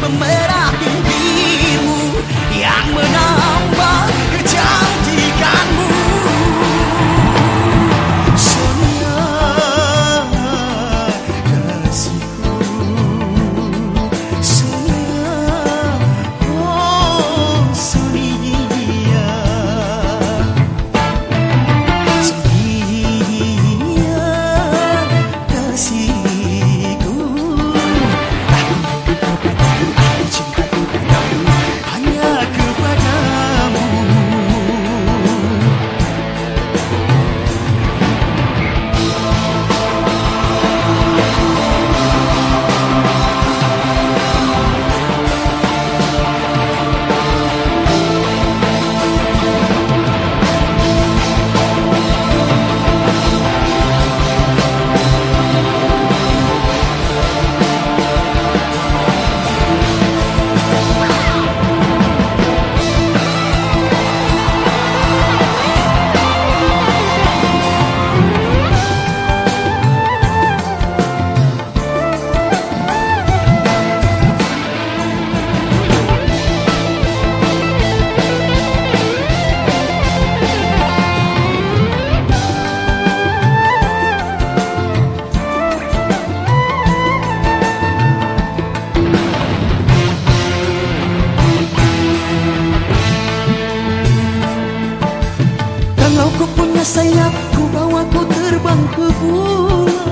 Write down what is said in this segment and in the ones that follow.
pemerah bibirmu yang menang. sayap ku bawa ku terbang ke bulan.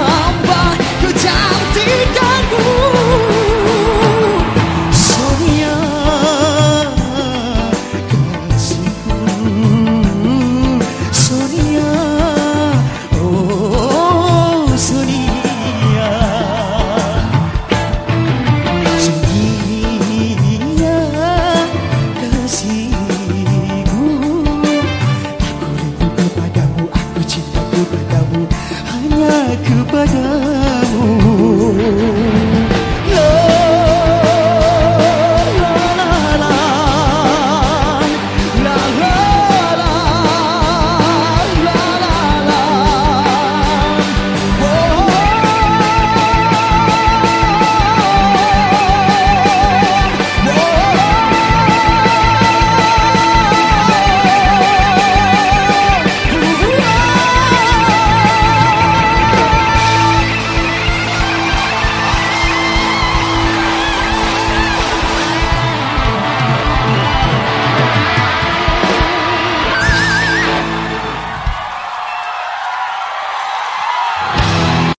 Oh.